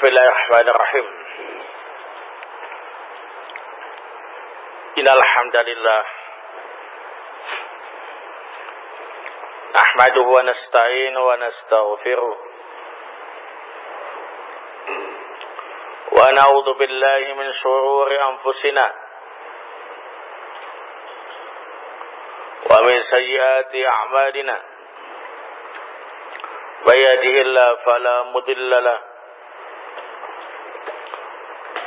بسم الله الرحمن الرحيم. إن الحمد لله نحمده ونستعين ونستغفره ونعوذ بالله من شرور أنفسنا ومن سيئات أعمالنا. من يهده الله فلا مضل له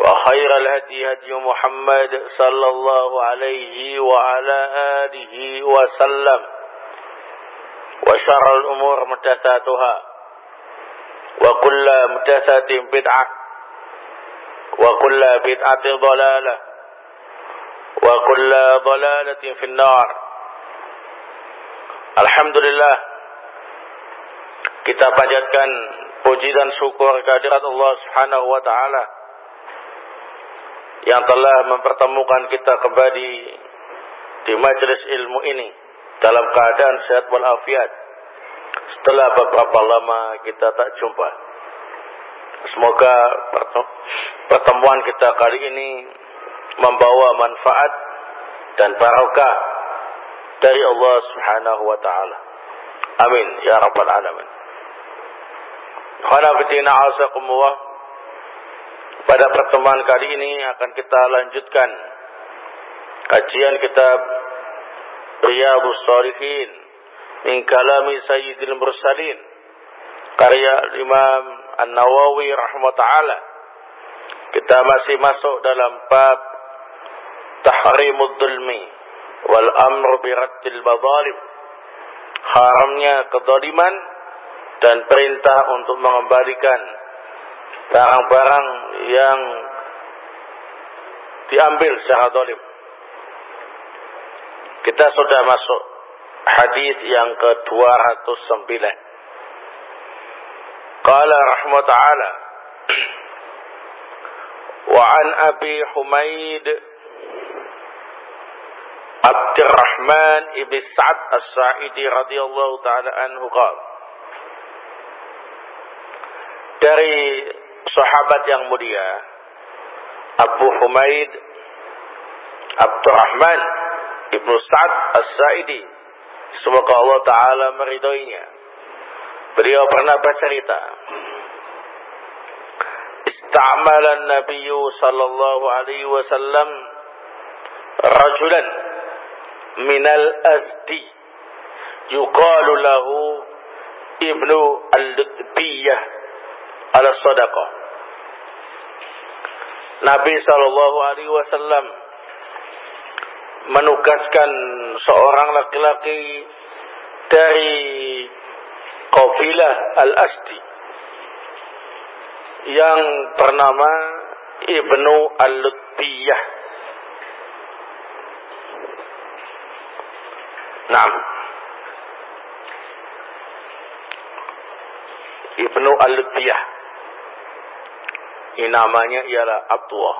وخير الهدي هدي محمد صلى الله عليه وعلى آله وسلم وشر الأمور محدثاتها وكل محدثة بدعة وكل بدعة ضلالة وكل ضلالة في النار. Alhamdulillah kita panjatkan puji dan syukur kehadirat Allah Subhanahu wa taala yang telah mempertemukan kita kembali di majelis ilmu ini dalam keadaan sehat walafiat setelah beberapa lama kita tak jumpa. Semoga pertemuan kita kali ini membawa manfaat dan barokah dari Allah Subhanahu wa taala. Amin ya rabbal alamin. Khanafatina asakumullah. Pada pertemuan kali ini akan kita lanjutkan kajian kitab Riyadhus Shalihin min kalami Sayyidil Mursalin karya Imam An-Nawawi rahimahullah. Kita masih masuk dalam bab tahrimud dzulmi wal amru bi raddil madzalim haramnya kezaliman dan perintah untuk mengembalikan barang-barang yang diambil secara zalim kita sudah masuk hadis yang ke-209 qala rahmat ta'ala wa an abi humaid عبد الرحمن بن سعد الساعدي radhiyallahu taala anhu qala dari sahabat yang mulia Abu Humaid Abdurrahman Ibnu Sa'ad As-Sa'idi. Semoga Allah taala meridhoinya. Beliau pernah bercerita sallallahu alaihi wasallam rajulan minal azdi yuqalu lahu ibnu al-lutbiyah ala sadaqah Nabi sallallahu alaihi wasallam menugaskan seorang laki-laki dari kabilah Al-Asdi yang bernama Ibnu Al-Lutbiyah Naam. Ibnu Al-Lutbiyah. Ini namanya ialah Abdullah.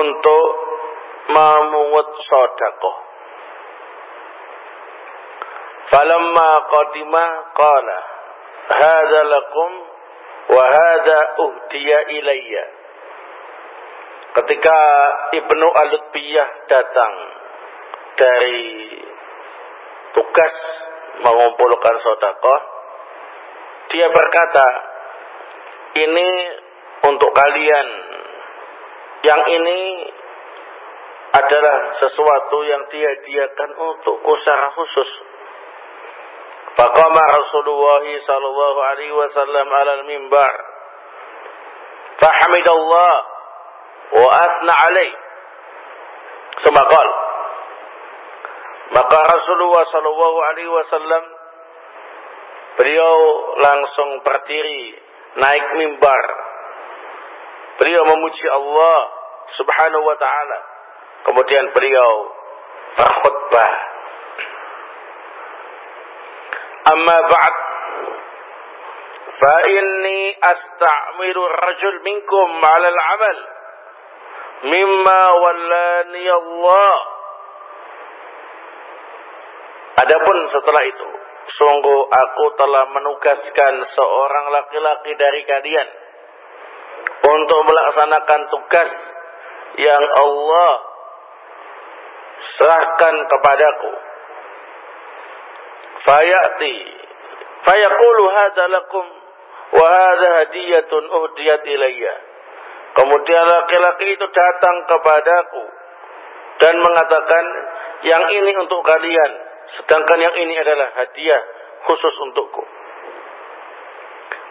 Untuk memungut sodakoh. Falamma qadima qala hadza lakum wa hadza uhdiya ilayya. Ketika Ibnu Alutbiyah datang dari tugas mengumpulkan sodakoh, dia berkata, ini untuk kalian. Yang ini adalah sesuatu yang dihadiahkan untukku secara khusus. Faqama Rasulullah sallallahu alaihi wasallam ala al-mimbar. Fahamidallah wa asna alaih. Semakal. Maka Rasulullah sallallahu alaihi wasallam beliau langsung berdiri naik mimbar. Beliau memuji Allah Subhanahu wa taala. Kemudian beliau berkhutbah. Amma ba'd fa inni asta'miru rajul minkum 'ala al-'amal mimma wallani Allah. Adapun setelah itu, sungguh aku telah menugaskan seorang laki-laki dari kalian untuk melaksanakan tugas yang Allah serahkan kepadaku. Fayati fayaqulu hadza lakum wa hadza hadiyatun uhdiyat ilayya. Kemudian laki-laki itu datang kepadaku dan mengatakan yang ini untuk kalian sedangkan yang ini adalah hadiah khusus untukku.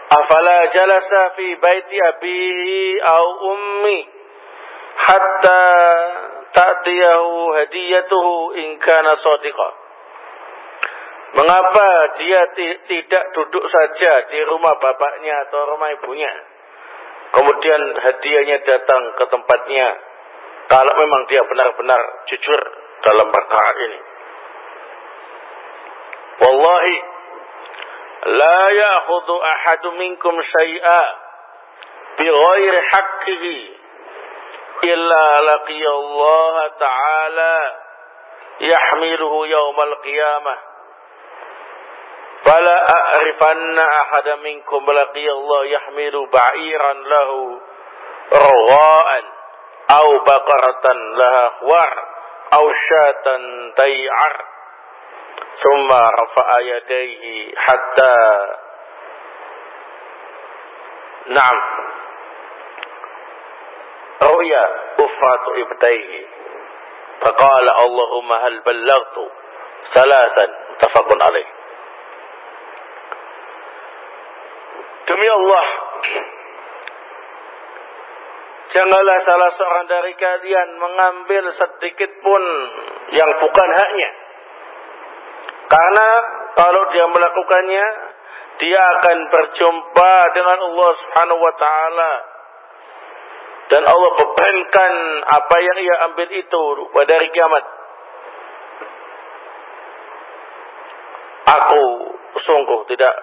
Afala jalasa fi baiti abihi au ummi hatta ta'tiyahu hadiyatuhu in kana sadiqa. Mengapa dia tidak duduk saja di rumah bapaknya atau rumah ibunya? Kemudian hadiahnya datang ke tempatnya. Kalau memang dia benar-benar jujur dalam perkara ini. والله لا يأخذ أحد منكم شيئا بغير حقه إلا لقي الله تعالى يحمله يوم القيامة. فلا أعرفن أحد منكم لقي الله يحمل بعيرا له رغاء أو بقرة لها خوار أو شاة تيعر. ثم رفع يديه حتى نعم رؤيا أفرة إبتيه فقال اللهم هل بلغت ثلاثا متفق عليه Demi Allah Janganlah salah seorang dari kalian mengambil sedikit pun yang bukan haknya karena kalau dia melakukannya, dia akan berjumpa dengan Allah Subhanahu wa taala. Dan Allah bebankan apa yang ia ambil itu pada hari kiamat. Aku sungguh tidak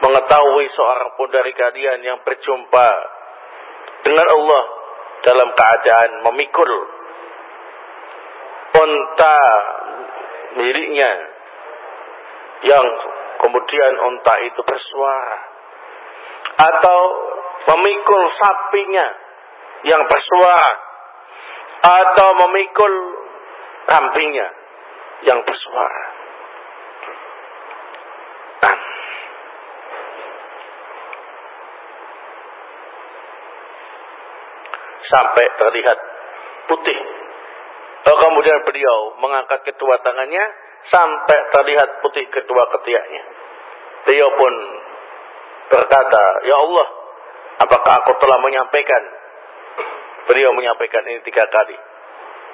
mengetahui seorang pun dari kalian yang berjumpa dengan Allah dalam keadaan memikul unta miliknya yang kemudian unta itu bersuara atau memikul sapinya yang bersuara atau memikul kambingnya yang bersuara. Nah. Sampai terlihat putih. Lalu kemudian beliau mengangkat kedua tangannya sampai terlihat putih kedua ketiaknya. Beliau pun berkata, Ya Allah, apakah aku telah menyampaikan? Beliau menyampaikan ini tiga kali.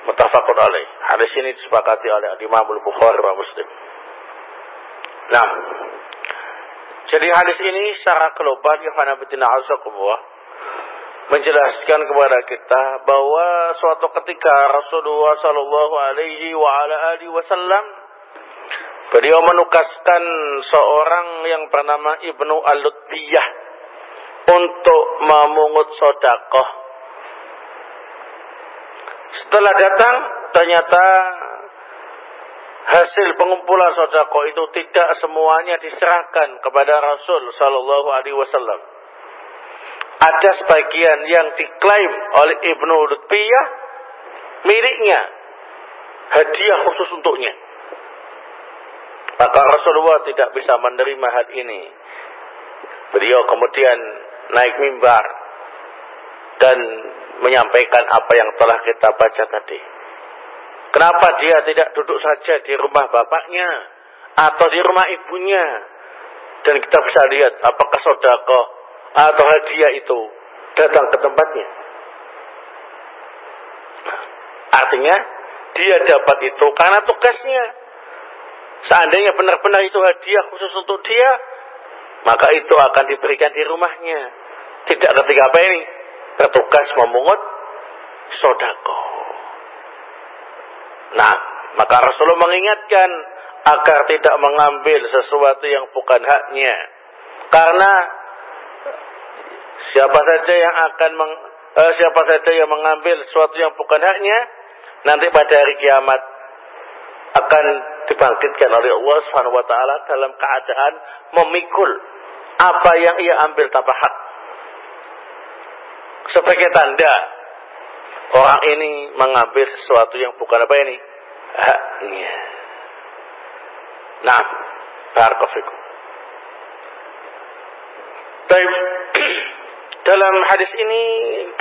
Mutafakun alaih. Hadis ini disepakati oleh Imam Bukhari dan Muslim. Nah, jadi hadis ini secara global, Yohana Betina Azzaqullah, menjelaskan kepada kita bahwa suatu ketika Rasulullah Shallallahu Alaihi Wasallam Beliau menugaskan seorang yang bernama Ibnu Al-Lutbiyah untuk memungut sodakoh. Setelah datang, ternyata hasil pengumpulan sodako itu tidak semuanya diserahkan kepada Rasul Sallallahu Alaihi Wasallam. Ada sebagian yang diklaim oleh Ibnu Lutfiyah miliknya, hadiah khusus untuknya. Maka Rasulullah tidak bisa menerima hal ini. Beliau kemudian naik mimbar dan menyampaikan apa yang telah kita baca tadi. Kenapa dia tidak duduk saja di rumah bapaknya atau di rumah ibunya? Dan kita bisa lihat apakah sodako atau hadiah itu datang ke tempatnya. Artinya dia dapat itu karena tugasnya. Seandainya benar-benar itu hadiah khusus untuk dia, maka itu akan diberikan di rumahnya. Tidak ketika apa ini? Bertugas memungut sodako. Nah, maka Rasulullah mengingatkan agar tidak mengambil sesuatu yang bukan haknya. Karena siapa saja yang akan meng, eh, siapa saja yang mengambil sesuatu yang bukan haknya, nanti pada hari kiamat akan dibangkitkan oleh Allah Subhanahu wa taala dalam keadaan memikul apa yang ia ambil tanpa hak. Sebagai tanda orang ini mengambil sesuatu yang bukan apa ini haknya. Nah, barakallahu Baik, dalam hadis ini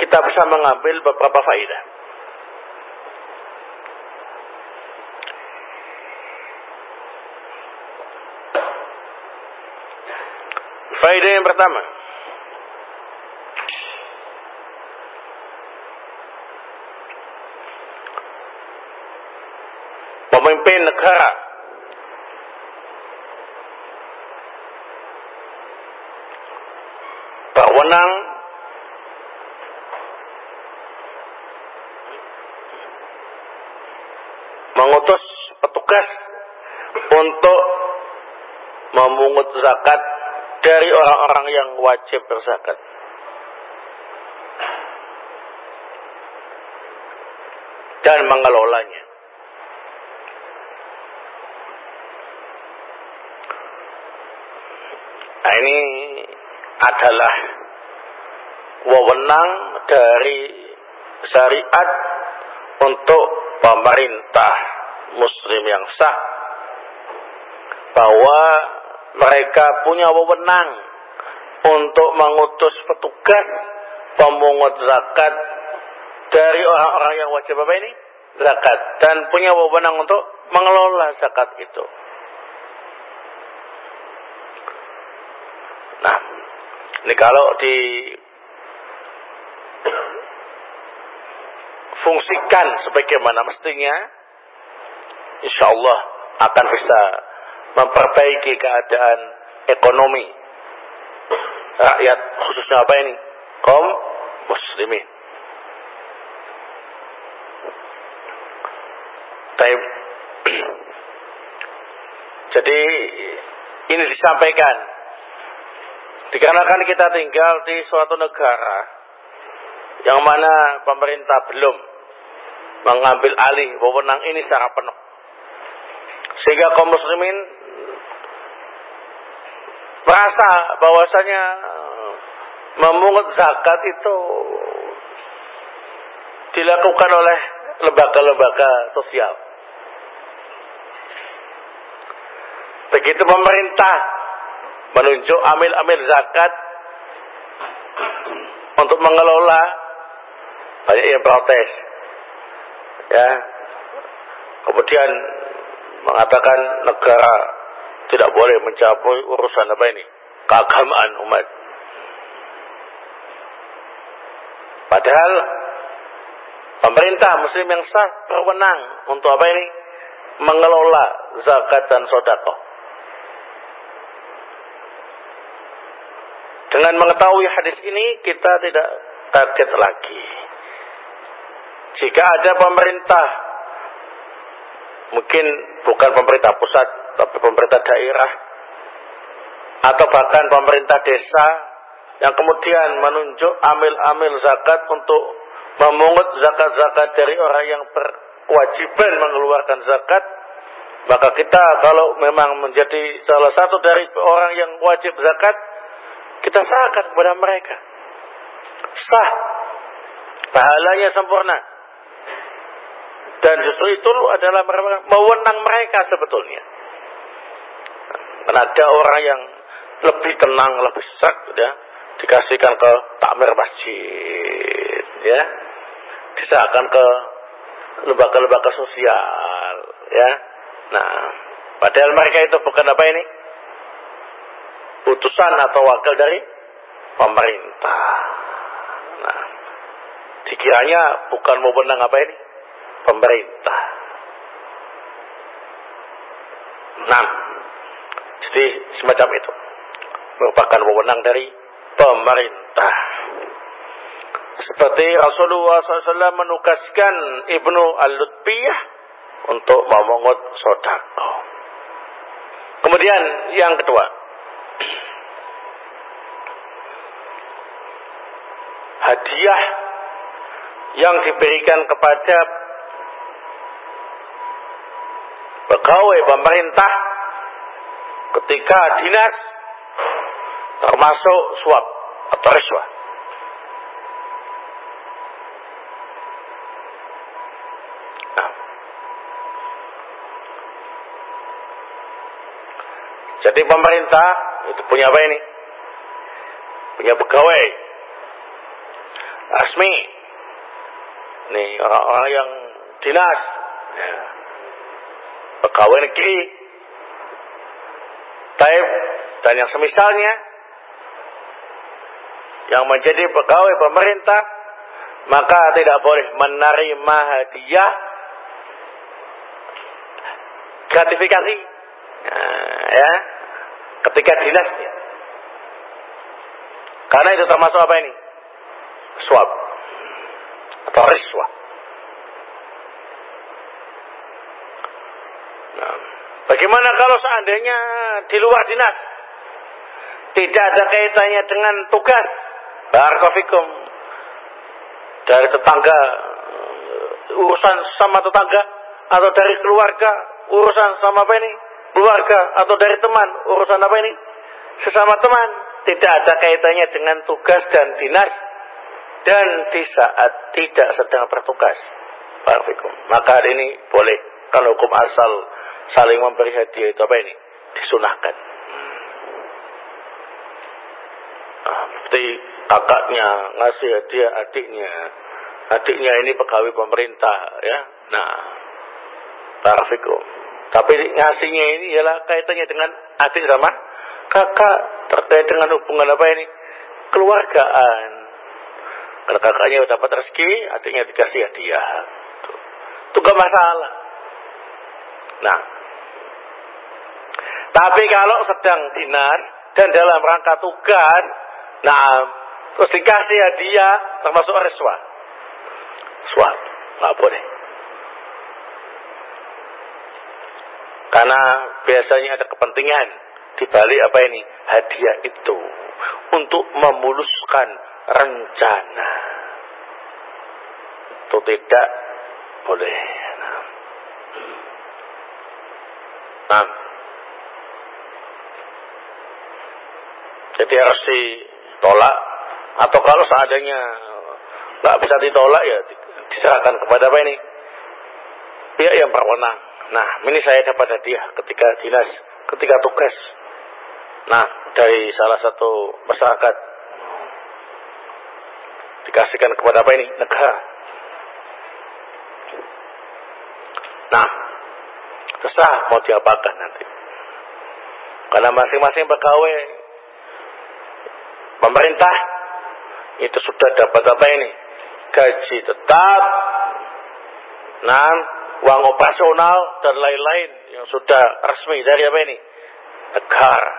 kita bisa mengambil beberapa faedah. Faedah yang pertama, pemimpin negara. Berwenang. Mengutus petugas untuk memungut zakat dari orang-orang yang wajib berzakat. Dan mengelolanya. Nah ini adalah wewenang dari syariat untuk pemerintah muslim yang sah bahwa mereka punya wewenang untuk mengutus petugas pemungut zakat dari orang-orang yang wajib apa ini? Zakat dan punya wewenang untuk mengelola zakat itu. Nah, ini kalau di fungsikan sebagaimana mestinya, insya Allah akan bisa memperbaiki keadaan ekonomi rakyat khususnya apa ini kaum muslimin. Taib. Jadi ini disampaikan dikarenakan kita tinggal di suatu negara yang mana pemerintah belum mengambil alih wewenang ini secara penuh. Sehingga kaum muslimin merasa bahwasanya memungut zakat itu dilakukan oleh lembaga-lembaga sosial. Begitu pemerintah menunjuk amil-amil zakat untuk mengelola banyak yang protes. Ya. Kemudian mengatakan negara tidak boleh mencampur urusan apa ini? Keagamaan umat. Padahal pemerintah muslim yang sah berwenang untuk apa ini? Mengelola zakat dan sodako. Dengan mengetahui hadis ini kita tidak kaget lagi. Jika ada pemerintah mungkin bukan pemerintah pusat pemerintah daerah atau bahkan pemerintah desa yang kemudian menunjuk amil-amil zakat untuk memungut zakat-zakat dari orang yang berkewajiban mengeluarkan zakat, maka kita kalau memang menjadi salah satu dari orang yang wajib zakat, kita sahkan kepada mereka. Sah. Pahalanya sempurna. Dan justru itu adalah mewenang mereka sebetulnya. Dan ada orang yang lebih tenang, lebih sesak, ya, dikasihkan ke takmir masjid, ya, diserahkan ke lembaga-lembaga sosial, ya. Nah, padahal mereka itu bukan apa ini, putusan atau wakil dari pemerintah. Nah, dikiranya bukan mau benang apa ini, pemerintah. nah mesti semacam itu merupakan wewenang dari pemerintah seperti Rasulullah SAW menugaskan Ibnu Al-Lutbiyah untuk memungut sodako. Kemudian yang kedua. Hadiah yang diberikan kepada pegawai pemerintah ketika dinas termasuk suap atau riswah. Nah. Jadi pemerintah itu punya apa ini? Punya pegawai resmi. Nih orang-orang yang dinas, ya. pegawai negeri, taib. Dan yang semisalnya yang menjadi pegawai pemerintah maka tidak boleh menerima hadiah gratifikasi nah, ya ketika dinasnya. Karena itu termasuk apa ini? Suap atau riswah nah, bagaimana kalau seandainya di luar dinas. Tidak ada kaitannya dengan tugas. Barakofikum dari tetangga urusan sama tetangga atau dari keluarga urusan sama apa ini? Keluarga atau dari teman urusan apa ini? Sesama teman. Tidak ada kaitannya dengan tugas dan dinas. Dan di saat tidak sedang bertugas. Barakofikum maka hari ini boleh kalau hukum asal saling memberi hadiah itu apa ini disunahkan nah, seperti kakaknya ngasih hadiah adiknya. Adiknya ini pegawai pemerintah ya. Nah, barafikum. Tapi ngasihnya ini ialah kaitannya dengan adik sama kakak terkait dengan hubungan apa ini? Keluargaan. Kalau kakaknya dapat rezeki, adiknya dikasih hadiah. Itu gak masalah. Nah, tapi kalau sedang dinas dan dalam rangka tugas, nah Terus dikasih hadiah termasuk reswa. Suap, nggak boleh. Karena biasanya ada kepentingan di balik apa ini? Hadiah itu untuk memuluskan rencana. Itu tidak boleh. Nah. Jadi harus ditolak atau kalau seadanya nggak bisa ditolak ya diserahkan kepada apa ini? Pihak yang berwenang. Nah, ini saya dapat hadiah ketika dinas, ketika tugas. Nah, dari salah satu masyarakat dikasihkan kepada apa ini? Negara. Nah, terserah mau diapakan nanti. Karena masing-masing pegawai pemerintah itu sudah dapat apa ini? Gaji tetap, nah, uang operasional dan lain-lain yang sudah resmi dari apa ini? Negara.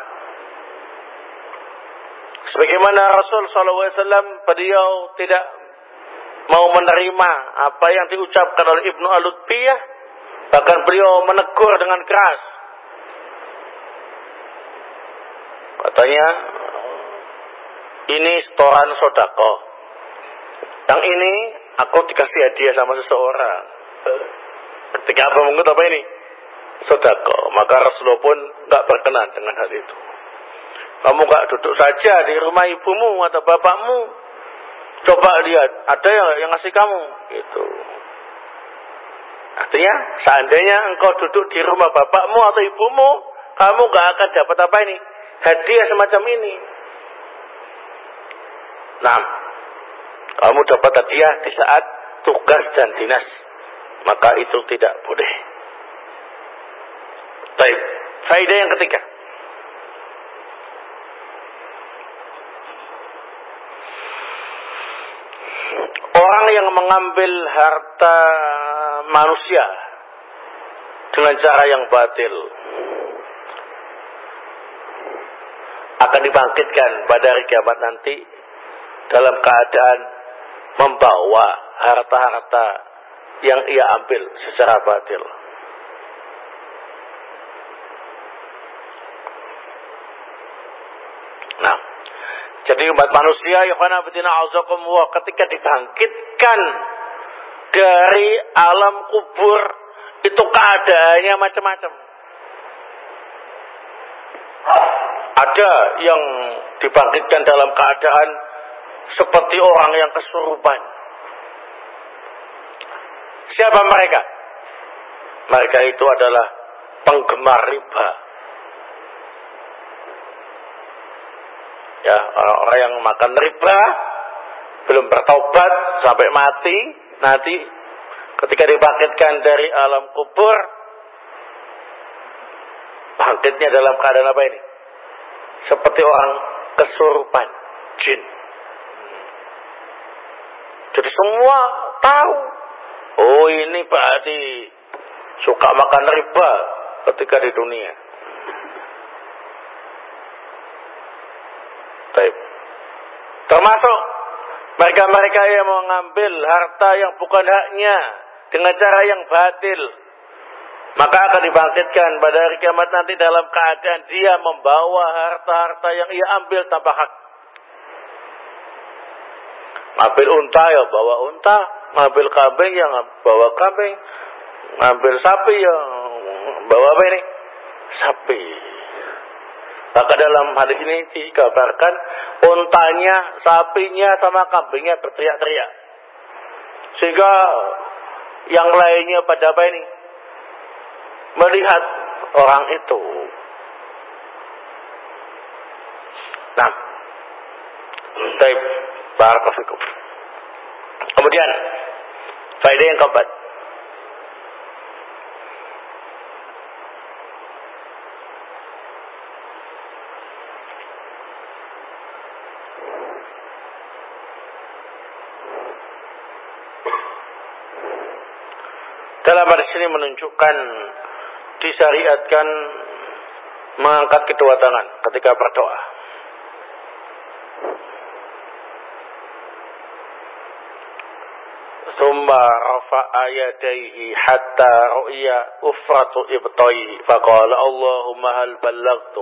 Sebagaimana Rasul SAW beliau tidak mau menerima apa yang diucapkan oleh Ibnu Alutbiyah, bahkan beliau menegur dengan keras. Katanya, ini setoran sodako. Yang ini aku dikasih hadiah sama seseorang. Ketika apa mengut apa ini? Sodako. Maka Rasulullah pun nggak berkenan dengan hal itu. Kamu nggak duduk saja di rumah ibumu atau bapakmu. Coba lihat, ada yang yang ngasih kamu, gitu. Artinya, seandainya engkau duduk di rumah bapakmu atau ibumu, kamu nggak akan dapat apa ini? Hadiah semacam ini. Nah, kamu dapat hadiah di saat tugas dan dinas. Maka itu tidak boleh. Baik, faedah yang ketiga. Orang yang mengambil harta manusia dengan cara yang batil akan dibangkitkan pada hari kiamat nanti dalam keadaan membawa harta-harta yang ia ambil secara batil. Nah, jadi umat manusia Yohana Bidina Azakumullah ketika dibangkitkan dari alam kubur itu keadaannya macam-macam. Ada yang dibangkitkan dalam keadaan seperti orang yang kesurupan. Siapa mereka? Mereka itu adalah penggemar riba. Ya, orang-orang yang makan riba belum bertobat sampai mati, nanti ketika dibangkitkan dari alam kubur, bangkitnya dalam keadaan apa ini? Seperti orang kesurupan, jin. Jadi semua tahu. Oh ini berarti suka makan riba ketika di dunia. Baik. Termasuk mereka-mereka yang mengambil harta yang bukan haknya dengan cara yang batil. Maka akan dibangkitkan pada hari kiamat nanti dalam keadaan dia membawa harta-harta yang ia ambil tanpa hak. Ngambil unta ya bawa unta, ngambil kambing ya bawa kambing, ngambil sapi ya bawa apa ini? Sapi. Maka dalam hadis ini dikabarkan untanya, sapinya sama kambingnya berteriak-teriak. Sehingga yang lainnya pada apa ini? Melihat orang itu. Nah, Taib Barakallahu Kemudian faedah yang keempat. Dalam hadis ini menunjukkan disyariatkan mengangkat kedua tangan ketika berdoa. ثم رفع يديه حتى رؤي أفرة إبطيه فقال اللهم هل بلغت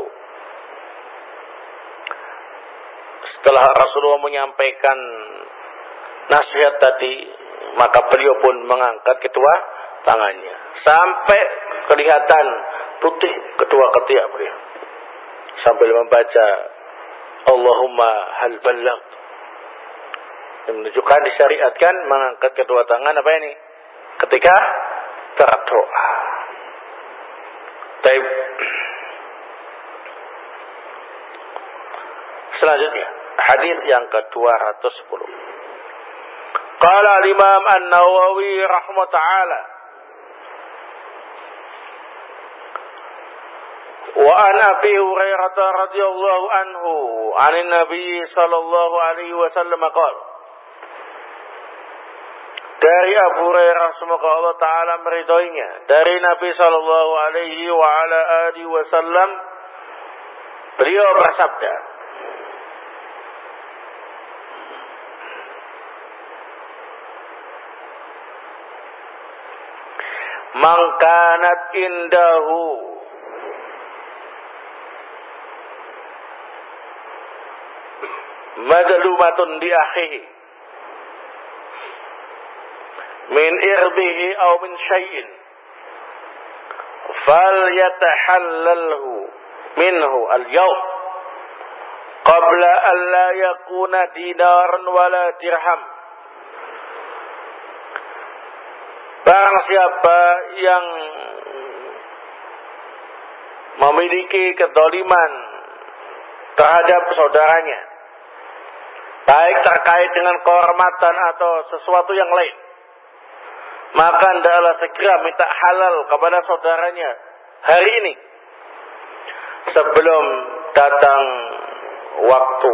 Setelah Rasulullah menyampaikan nasihat tadi, maka beliau pun mengangkat kedua tangannya. Sampai kelihatan putih kedua ketiak beliau. Sambil membaca Allahumma hal ballagtu yang menunjukkan disyariatkan mengangkat kedua tangan apa ini? Ketika berdoa. Taib. Selanjutnya, hadis yang ke-210. Qala al-Imam An-Nawawi rahmat ta'ala وعن أبي هريرة رضي الله عنه عن النبي صلى الله عليه وسلم قال dari Abu Hurairah semoga Allah taala meridhoinya. Dari Nabi sallallahu alaihi wa ala alihi wasallam beliau bersabda Mangkanat indahu madlumatun di akhihi min irbihi aw min syai'in falyatahallalhu minhu al-yawm qabla an la yakuna dinaran wala dirham Barang siapa yang memiliki kedoliman terhadap saudaranya, baik terkait dengan kehormatan atau sesuatu yang lain, maka hendaklah segera minta halal kepada saudaranya. Hari ini sebelum datang waktu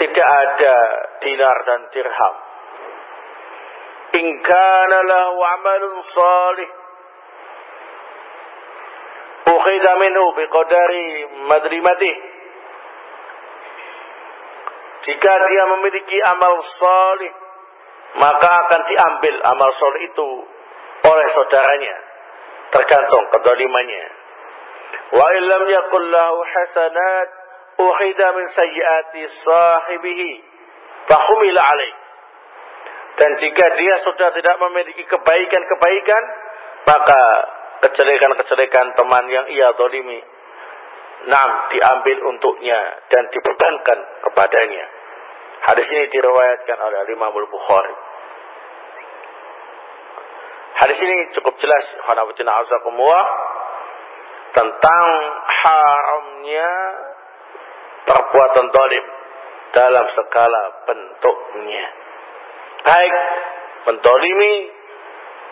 tidak ada dinar dan dirham. In kana lahu amalun salih. Ukhidha minhu biqadari madrimatih. Jika dia memiliki amal salih maka akan diambil amal soleh itu oleh saudaranya tergantung kedolimannya wa illam yakul lahu hasanat uhida min sayyiati sahibihi fahumila alaih. Dan jika dia sudah tidak memiliki kebaikan-kebaikan maka kejelekan-kejelekan teman yang ia dolimi nam diambil untuknya dan dibebankan kepadanya Hadis ini diriwayatkan oleh Imam Al-Bukhari. Hadis ini cukup jelas tentang haramnya perbuatan dolim dalam segala bentuknya. Baik mendolimi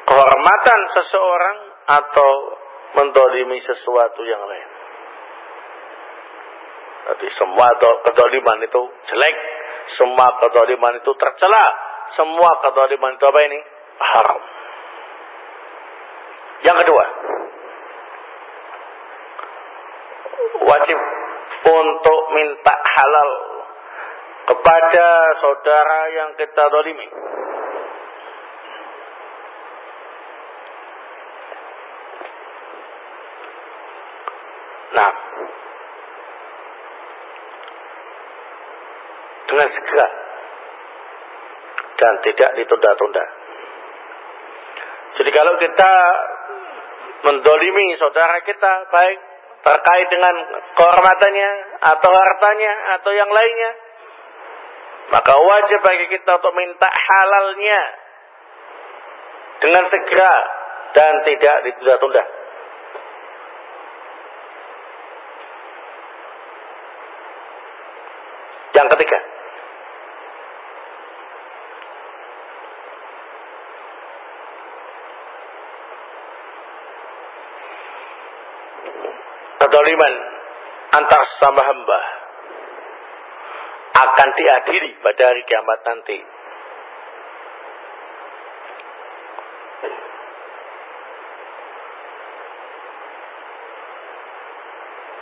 kehormatan seseorang atau mendolimi sesuatu yang lain. Jadi semua kedoliman itu jelek semua kezaliman itu tercela. Semua kezaliman itu apa ini? Haram. Yang kedua, wajib untuk minta halal kepada saudara yang kita dolimi. Nah, dengan segera dan tidak ditunda-tunda. Jadi kalau kita mendolimi saudara kita baik terkait dengan kehormatannya atau hartanya atau yang lainnya, maka wajib bagi kita untuk minta halalnya dengan segera dan tidak ditunda-tunda. Yang ketiga, kezaliman antar sama hamba akan diadili pada hari kiamat nanti.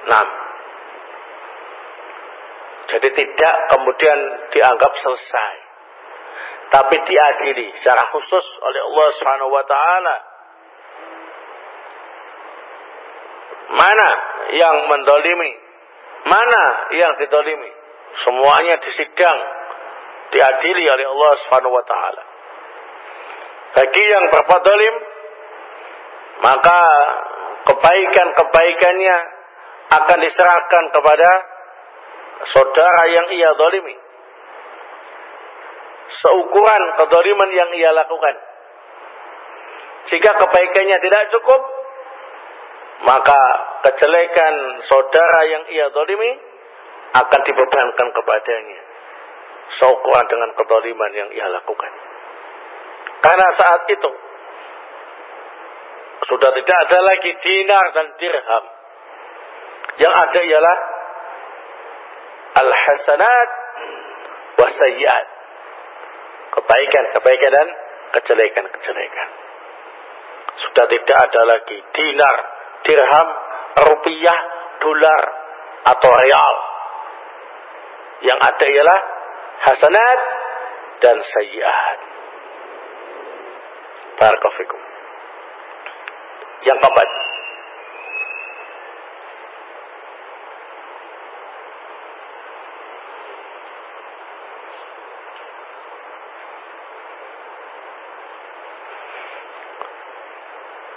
Nah, jadi tidak kemudian dianggap selesai, tapi diadili secara khusus oleh Allah Subhanahu wa taala Mana yang mendolimi? Mana yang didolimi? Semuanya disidang, diadili oleh Allah Subhanahu wa taala. Bagi yang berbuat dolim, maka kebaikan-kebaikannya akan diserahkan kepada saudara yang ia dolimi. Seukuran kedoliman yang ia lakukan. Jika kebaikannya tidak cukup, maka kejelekan saudara yang ia dolimi akan dibebankan kepadanya. Seukuran dengan kedoliman yang ia lakukan. Karena saat itu sudah tidak ada lagi dinar dan dirham. Yang ada ialah al-hasanat wasayyiat kebaikan kebaikan dan kejelekan kejelekan. Sudah tidak ada lagi dinar dirham, rupiah, dolar, atau real. Yang ada ialah hasanat dan sayyiat. Barakallahu Yang keempat.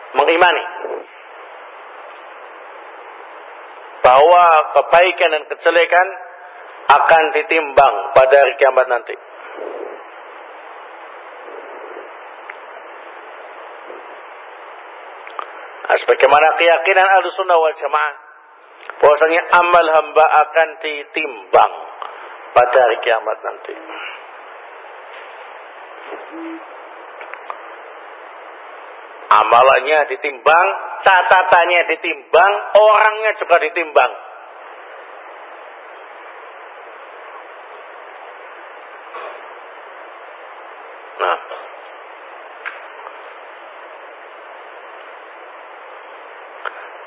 mengimani bahwa kebaikan dan kejelekan akan ditimbang pada hari kiamat nanti. Nah, sebagaimana keyakinan al-sunnah wal jamaah bahwasanya amal hamba akan ditimbang pada hari kiamat nanti. Amalannya ditimbang, catatannya ditimbang, orangnya juga ditimbang. Nah,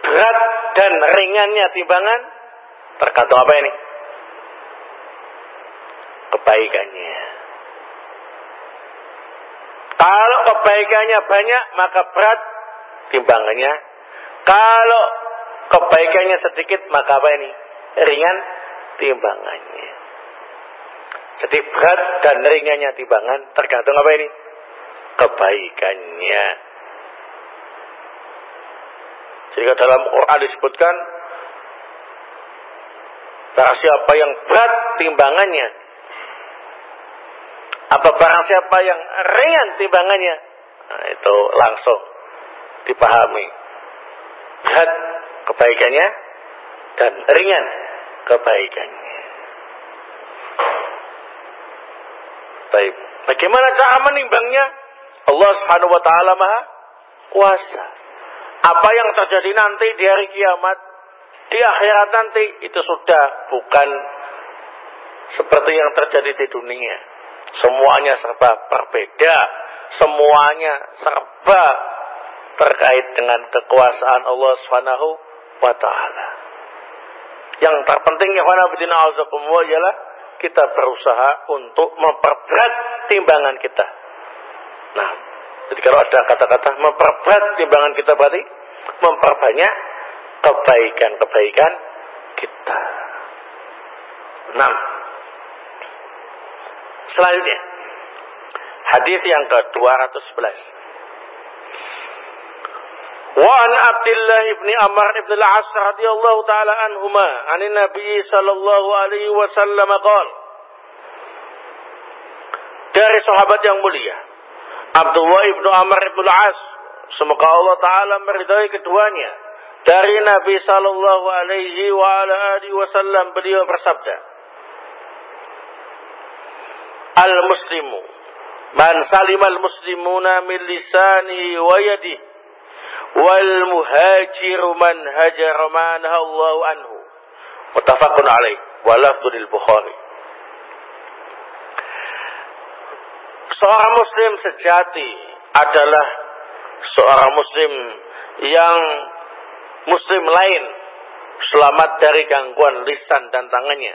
berat dan ringannya timbangan tergantung apa ini? Kebaikannya. Kalau kebaikannya banyak, maka berat timbangannya. Kalau kebaikannya sedikit, maka apa ini? Ringan timbangannya. Jadi berat dan ringannya timbangan tergantung apa ini? Kebaikannya. Jika dalam Quran disebutkan Barang siapa yang berat timbangannya Apa barang siapa yang ringan timbangannya nah, Itu langsung dipahami Berat kebaikannya Dan ringan kebaikannya Baik. Bagaimana cara menimbangnya? Allah Subhanahu wa taala Maha kuasa. Apa yang terjadi nanti di hari kiamat, di akhirat nanti itu sudah bukan seperti yang terjadi di dunia. Semuanya serba berbeda, semuanya serba terkait dengan kekuasaan Allah Subhanahu wa taala. Yang terpenting ya ialah kita berusaha untuk memperberat timbangan kita. Nah, jadi kalau ada kata-kata memperberat timbangan kita berarti memperbanyak kebaikan-kebaikan kita. Nah, selanjutnya hadis yang ke-211. وعن عبد الله بن عمر بن العاص رضي الله تعالى عنهما عن النبي صلى الله عليه وسلم قال dari sahabat yang mulia Abdullah ibnu Amr ibnu As semoga Allah taala meridai keduanya dari Nabi sallallahu alaihi wa ala alihi wasallam beliau bersabda Al muslimu man salimal muslimuna min lisani wa yadihi. Wal muhajiru man hajara man Allah anhu. Muttafaqun alaih. Wa lafdul Bukhari. Seorang muslim sejati adalah seorang muslim yang muslim lain selamat dari gangguan lisan dan tangannya.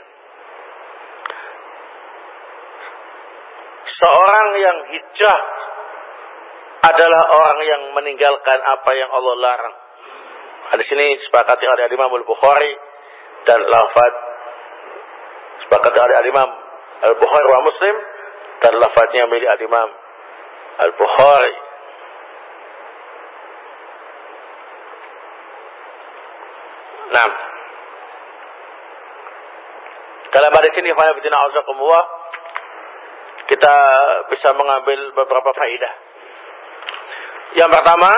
Seorang yang hijrah adalah orang yang meninggalkan apa yang Allah larang. Hadis ini sepakati oleh Imam Al-Bukhari dan lafaz sepakati oleh Imam Al-Bukhari wa Muslim dan lafaznya milik Imam Al-Bukhari. Nah, dalam hadis ini kita bisa mengambil beberapa faidah. Yang pertama,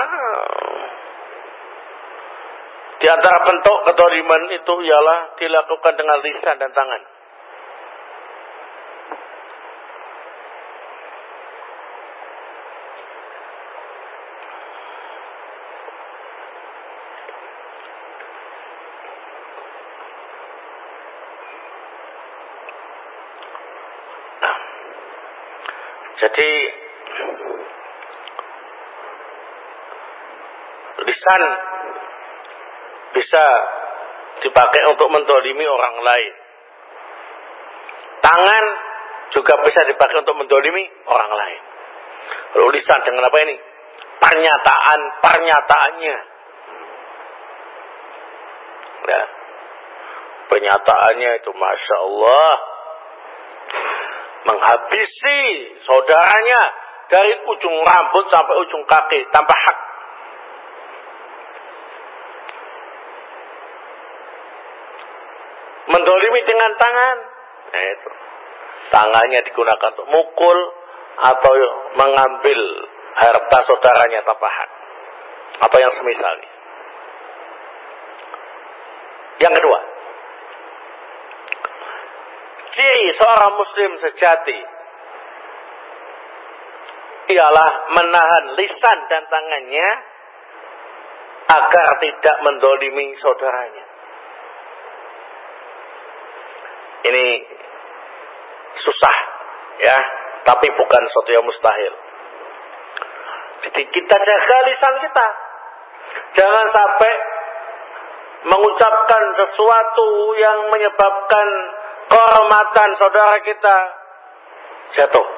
di antara bentuk kedoliman itu ialah dilakukan dengan lisan dan tangan. Nah, jadi lisan bisa dipakai untuk mendolimi orang lain. Tangan juga bisa dipakai untuk mendolimi orang lain. Lalu lisan dengan apa ini? Pernyataan, pernyataannya. Ya. Pernyataannya itu Masya Allah. Menghabisi saudaranya dari ujung rambut sampai ujung kaki tanpa hak Mendolimi dengan tangan. Nah itu. Tangannya digunakan untuk mukul atau mengambil harta saudaranya tanpa hak. Atau yang semisalnya. Yang kedua. Ciri seorang muslim sejati ialah menahan lisan dan tangannya agar tidak mendolimi saudaranya. Ini susah, ya, tapi bukan sesuatu yang mustahil. Jadi kita jaga lisan kita. Jangan sampai mengucapkan sesuatu yang menyebabkan kehormatan saudara kita jatuh.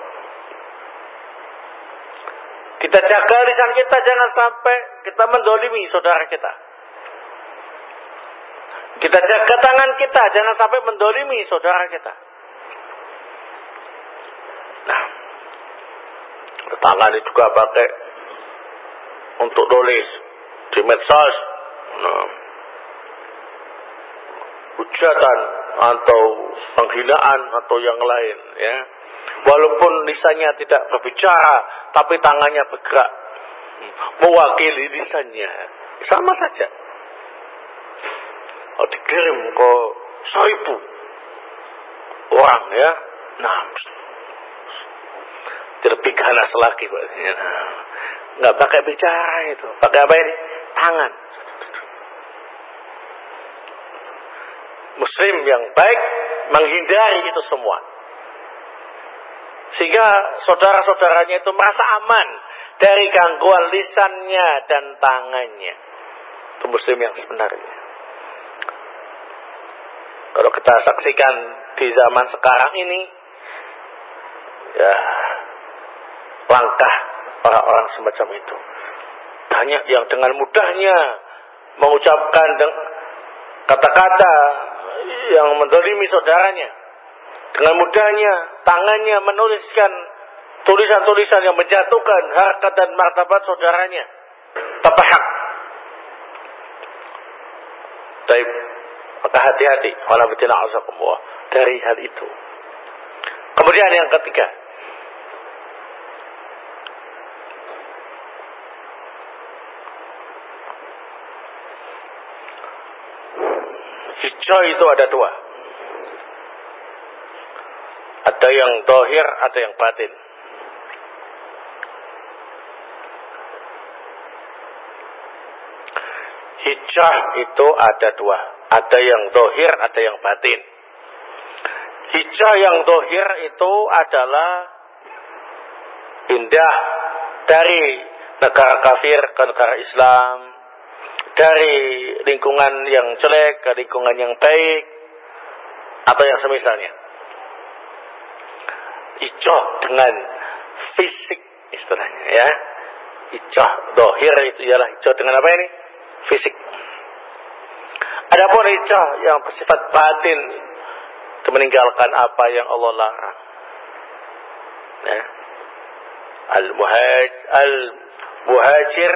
Kita jaga lisan kita jangan sampai kita mendolimi saudara kita. Kita jaga tangan kita jangan sampai mendolimi saudara kita. Nah, tangan juga pakai untuk tulis di medsos. Nah, hujatan atau penghinaan atau yang lain ya. Walaupun lisannya tidak berbicara tapi tangannya bergerak mewakili lisannya. Sama saja. Oh, dikirim ke seribu orang ya. Nah, lebih ganas lagi. Nah, nggak pakai bicara itu. Pakai apa ini? Tangan. Muslim yang baik menghindari itu semua. Sehingga saudara-saudaranya itu merasa aman dari gangguan lisannya dan tangannya. Itu muslim yang sebenarnya. Kalau kita saksikan di zaman sekarang ini, ya langkah orang-orang semacam itu. Banyak yang dengan mudahnya mengucapkan kata-kata yang mendolimi saudaranya. Dengan mudahnya tangannya menuliskan tulisan-tulisan yang menjatuhkan harkat dan martabat saudaranya. Tanpa hak. Maka hati-hati. Dari hal itu. Kemudian yang ketiga. Hijrah itu ada dua. Ada yang dohir, ada yang batin. Hijrah itu ada dua. Ada yang dohir, ada yang batin. Hijrah yang dohir itu adalah pindah dari negara kafir ke negara Islam, dari lingkungan yang jelek ke lingkungan yang baik, atau yang semisalnya. Icoh dengan fisik istilahnya ya. Icoh dohir itu ialah icoh dengan apa ini? Fisik. Adapun icoh yang bersifat batin meninggalkan apa yang Allah larang. Ya. Al-muhaj al-muhajir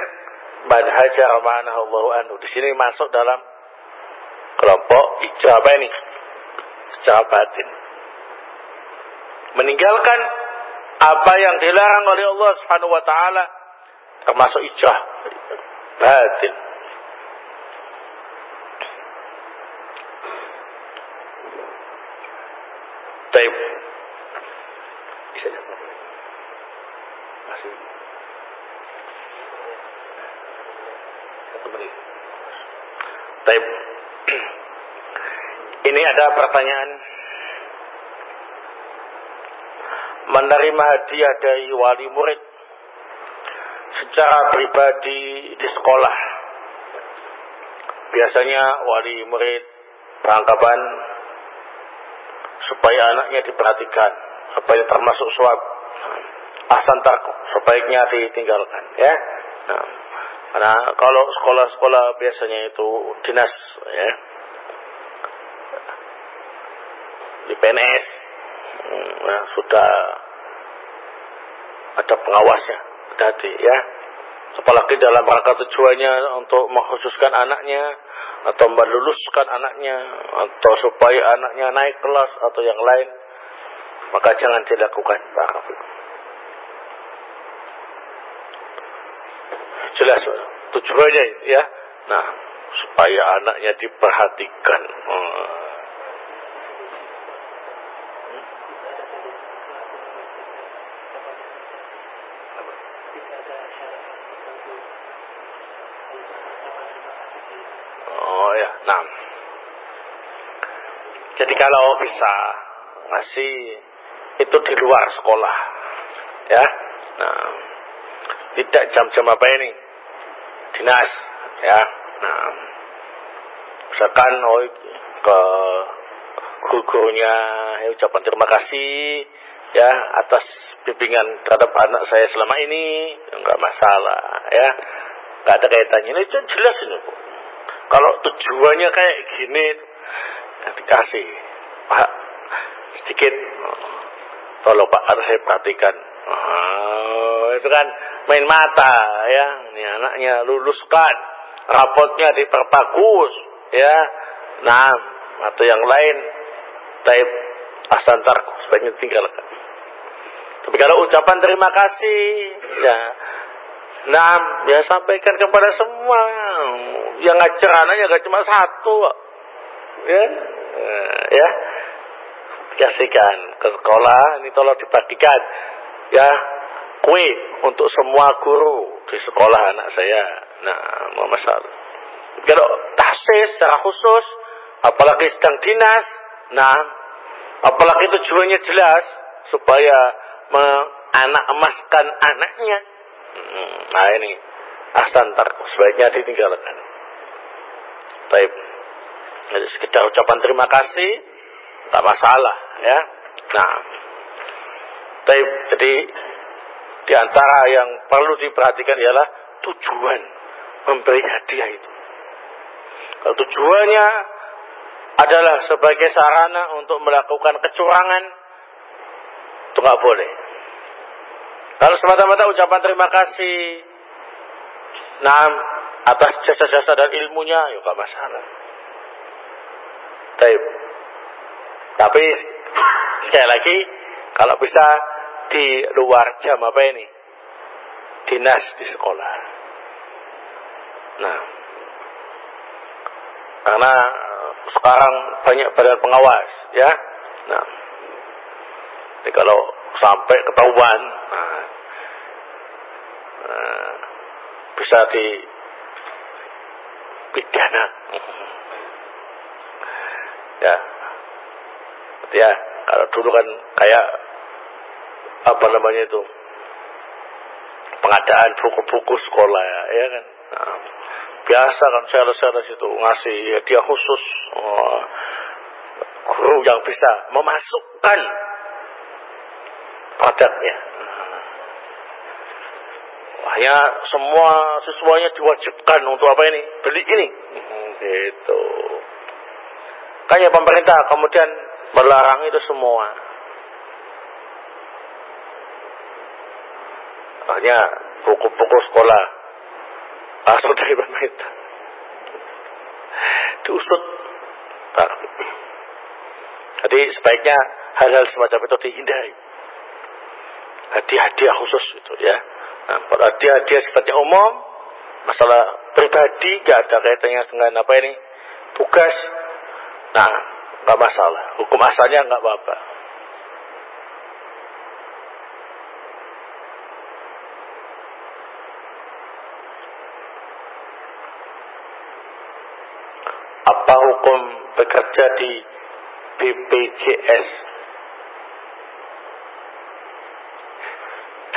man hajar ma'anahu Allahu anhu. Di sini masuk dalam kelompok ijrah apa ini? Secara batin. Meninggalkan apa yang dilarang oleh Allah Subhanahu wa taala termasuk ijrah batin. Taib. Bisa jawab. Masih. Satu menit. Taib. Ini ada pertanyaan. Menerima hadiah dari wali murid secara pribadi di sekolah. Biasanya wali murid perangkapan supaya anaknya diperhatikan yang termasuk suap ahsan tarku sebaiknya ditinggalkan ya nah, karena kalau sekolah-sekolah biasanya itu dinas ya di PNS nah, sudah ada pengawasnya tadi ya. Apalagi dalam rangka tujuannya untuk mengkhususkan anaknya atau meluluskan anaknya atau supaya anaknya naik kelas atau yang lain maka jangan dilakukan jelas tujuannya ya. Nah supaya anaknya diperhatikan. Hmm. Nah, jadi kalau bisa ngasih itu di luar sekolah, ya. Nah, tidak jam-jam apa ini, dinas, ya. Nah, misalkan oh ke guru-gurunya ya, ucapan terima kasih ya atas bimbingan terhadap anak saya selama ini enggak masalah ya enggak ada kaitannya ini jelas ini bu kalau tujuannya kayak gini, dikasih. Pak, sedikit. Tolong Pak harus saya perhatikan. Oh, itu kan main mata ya. Ini anaknya luluskan. Rapotnya diperbagus ya. Nah, atau yang lain. Taib asantar sebaiknya tinggalkan. Tapi kalau ucapan terima kasih, ya Nah, ya sampaikan kepada semua. Yang ngajar anaknya gak cuma satu. Ya, ya. Kasihkan ke sekolah, ini tolong dibagikan. Ya, kue untuk semua guru di sekolah anak saya. Nah, mau masalah. Kalau tahsis secara khusus, apalagi sedang dinas, nah, apalagi tujuannya jelas, supaya anak emaskan anaknya, Hmm, nah ini asantar sebaiknya ditinggalkan. Baik. Jadi sekedar ucapan terima kasih tak masalah ya. Nah, baik. Jadi di antara yang perlu diperhatikan ialah tujuan memberi hadiah itu. Kalau tujuannya adalah sebagai sarana untuk melakukan kecurangan, itu nggak boleh. Kalau semata-mata ucapan terima kasih. Nah, atas jasa-jasa dan ilmunya, ya gak masalah. Tapi, tapi sekali lagi, kalau bisa di luar jam apa ini? Dinas di sekolah. Nah, karena eh, sekarang banyak badan pengawas, ya. Nah, jadi kalau sampai ketahuan, nah, nah, bisa di pidana. ya, ya kalau dulu kan kayak apa namanya itu pengadaan buku-buku sekolah ya, ya kan. Nah, biasa kan sales-sales itu ngasih hadiah khusus oh, guru yang bisa memasukkan produknya. Hanya semua sesuanya diwajibkan untuk apa ini? Beli ini. Gitu. Kayaknya pemerintah kemudian melarang itu semua. Hanya buku-buku sekolah asal dari pemerintah. Diusut. Jadi sebaiknya hal-hal semacam itu dihindari hadiah-hadiah khusus itu ya. Nah, hadiah-hadiah sifatnya umum, masalah pribadi gak ada kaitannya dengan apa ini tugas. Nah, nggak masalah. Hukum asalnya nggak apa-apa. Apa hukum bekerja di BPJS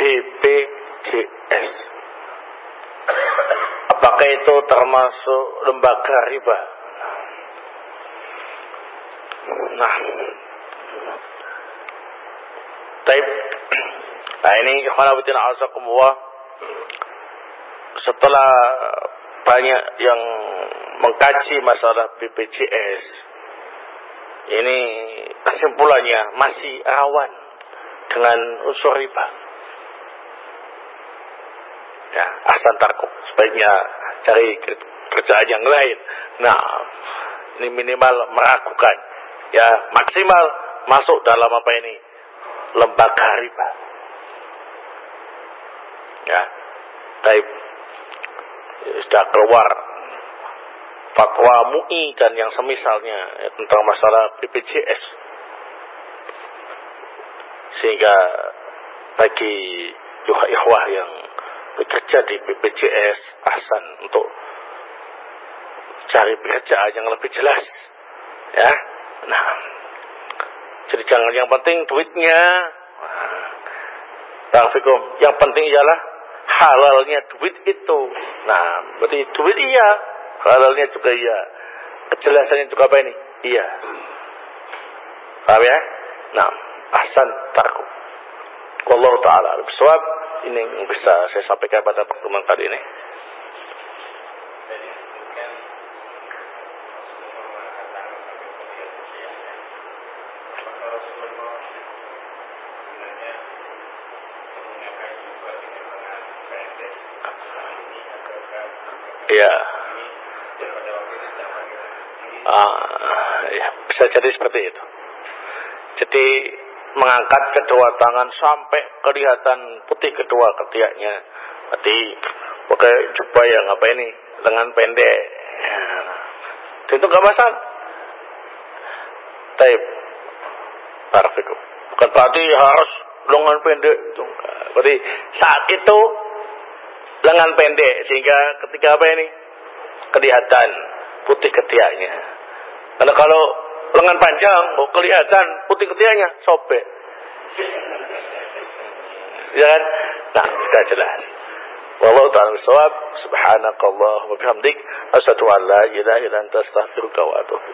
BPJS. Apakah itu termasuk lembaga riba? Nah, Taib. Nah ini khawatirin azakumullah setelah banyak yang mengkaji masalah BPJS ini kesimpulannya masih rawan dengan unsur riba. Ya, ahsan tarku. Sebaiknya cari kerjaan yang lain. Nah, ini minimal meragukan. Ya, maksimal masuk dalam apa ini? Lembaga riba. Ya. Taib. Sudah keluar fatwa MUI dan yang semisalnya ya, tentang masalah BPJS. Sehingga bagi ikhwah yang bekerja di BPJS ahsan untuk cari pekerjaan yang lebih jelas ya nah. Jadi jangan yang penting duitnya. Nah, yang penting ialah halalnya duit itu. Nah berarti duit iya. Halalnya juga iya. Kejelasannya juga apa ini? Iya. Paham ya? Nah ahsan tarku. Wallahu ta'ala Sebab ini bisa saya sampaikan pada pertemuan kali ini Iya. Ah, ya, bisa jadi seperti itu. Jadi mengangkat kedua tangan sampai kelihatan putih kedua ketiaknya. Berarti pakai jubah yang apa ini? Lengan pendek. Ya. Itu gak masalah. Taib. Barafikum. Bukan berarti harus lengan pendek. Itu Berarti saat itu lengan pendek sehingga ketika apa ini kelihatan putih ketiaknya. Karena kalau lengan panjang oh kelihatan putih ketiaknya sobek. Ya kan? Nah, sudah jelas. Wallahu ta'ala bisawab. Subhanakallah wa bihamdik. Asyadu an la ilaha illa anta astaghfiruka wa atubu